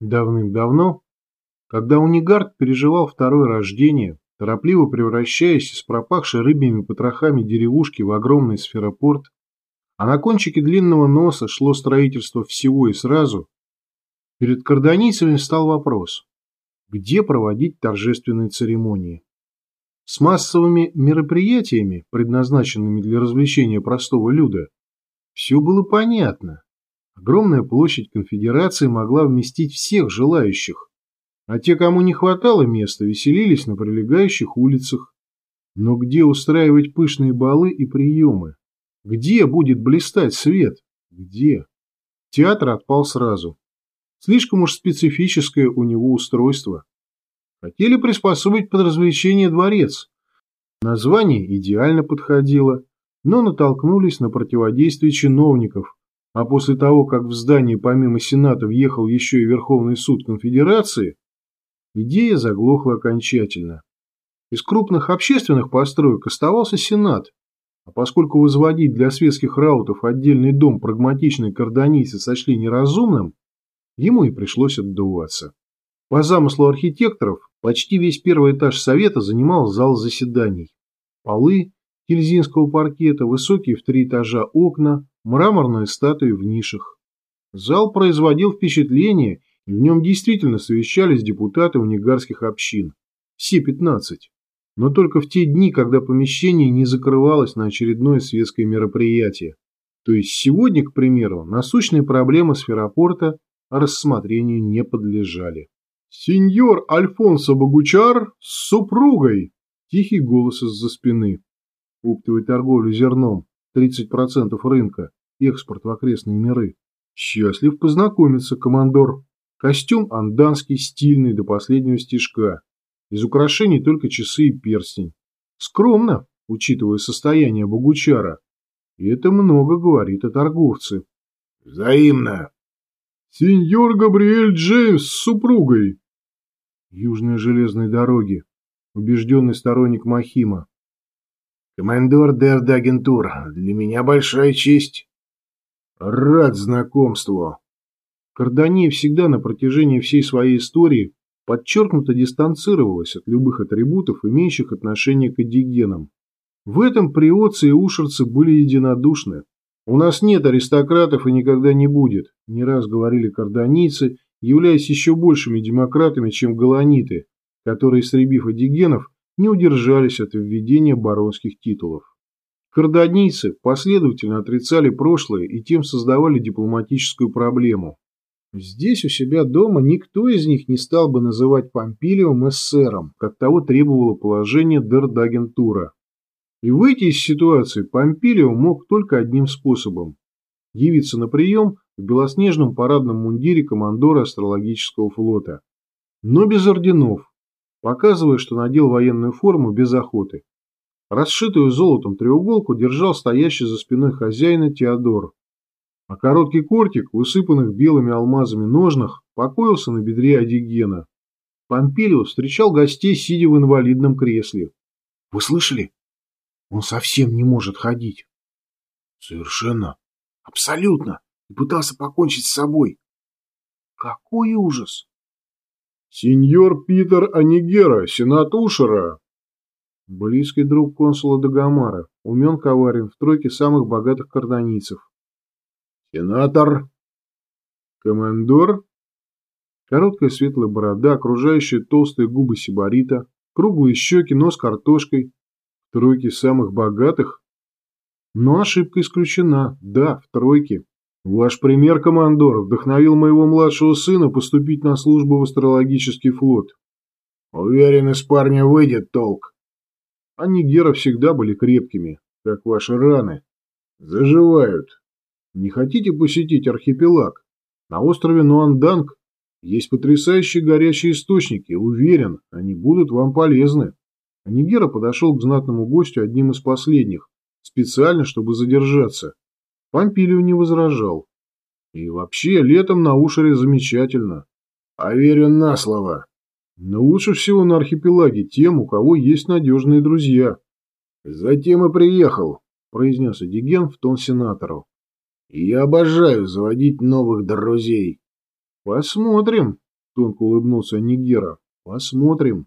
Давным-давно, когда Унигард переживал второе рождение, торопливо превращаясь из пропахшей рыбьими потрохами деревушки в огромный сферопорт, а на кончике длинного носа шло строительство всего и сразу, перед карданийцами встал вопрос, где проводить торжественные церемонии. С массовыми мероприятиями, предназначенными для развлечения простого люда, все было понятно. Огромная площадь конфедерации могла вместить всех желающих, а те, кому не хватало места, веселились на прилегающих улицах. Но где устраивать пышные балы и приемы? Где будет блистать свет? Где? Театр отпал сразу. Слишком уж специфическое у него устройство. Хотели приспособить под развлечение дворец. Название идеально подходило, но натолкнулись на противодействие чиновников, а после того, как в здании помимо Сената въехал еще и Верховный суд Конфедерации, идея заглохла окончательно. Из крупных общественных построек оставался Сенат, а поскольку возводить для светских раутов отдельный дом прагматичные карданийцы сочли неразумным, ему и пришлось отдуваться. По замыслу архитекторов, почти весь первый этаж совета занимал зал заседаний. Полы, кельзинского паркета, высокие в три этажа окна, мраморные статуи в нишах. Зал производил впечатление, и в нем действительно совещались депутаты унигарских общин. Все пятнадцать. Но только в те дни, когда помещение не закрывалось на очередное светское мероприятие. То есть сегодня, к примеру, насущные проблемы сферопорта рассмотрению не подлежали. «Сеньор Альфонсо Богучар с супругой!» Тихий голос из-за спины. Оптовая торговля зерном, 30% рынка, экспорт в окрестные миры. Счастлив познакомиться, командор. Костюм анданский, стильный, до последнего стежка. Из украшений только часы и перстень. Скромно, учитывая состояние Богучара. И это много говорит о торговце. Взаимно. Сеньор Габриэль Джеймс с супругой. Южные железные дороги. Убежденный сторонник Махима. Командор Дерда Агентур, для меня большая честь. Рад знакомству. Кардани всегда на протяжении всей своей истории подчеркнуто дистанцировалась от любых атрибутов, имеющих отношение к адигенам. В этом приотцы и ушерцы были единодушны. У нас нет аристократов и никогда не будет, не раз говорили карданийцы, являясь еще большими демократами, чем галаниты, которые, сребив адигенов, не удержались от введения баронских титулов. Карданийцы последовательно отрицали прошлое и тем создавали дипломатическую проблему. Здесь у себя дома никто из них не стал бы называть Помпилиум эссером, как того требовало положение Дердагентура. И выйти из ситуации Помпилио мог только одним способом – явиться на прием в белоснежном парадном мундире командора астрологического флота. Но без орденов, показывая, что надел военную форму без охоты. Расшитую золотом треуголку держал стоящий за спиной хозяина Теодор, а короткий кортик, усыпанных белыми алмазами ножнах, покоился на бедре Адигена. Помпилио встречал гостей, сидя в инвалидном кресле. — Вы слышали? Он совсем не может ходить. — Совершенно. Абсолютно. И пытался покончить с собой. — Какой ужас! «Сеньор Питер Анигера, сенат Ушера!» Близкий друг консула Дагомара, умен коварен в тройке самых богатых карданийцев. «Сенатор!» «Командор?» Короткая светлая борода, окружающие толстые губы сибарита, круглые щеки, нос картошкой. В тройке самых богатых? Но ошибка исключена. Да, в тройке. Ваш пример, командор, вдохновил моего младшего сына поступить на службу в астрологический флот. Уверен, из парня выйдет толк. Они Гера всегда были крепкими, как ваши раны. Заживают. Не хотите посетить архипелаг? На острове Нуанданг есть потрясающие горячие источники. Уверен, они будут вам полезны. Анигера подошел к знатному гостю одним из последних, специально, чтобы задержаться. Помпилио не возражал. И вообще, летом на Ушере замечательно. А верю на слово. Но лучше всего на архипелаге тем, у кого есть надежные друзья. Затем и приехал, произнес Эдиген в тон сенатору. Я обожаю заводить новых друзей. Посмотрим, Тонко улыбнулся Нигера. Посмотрим.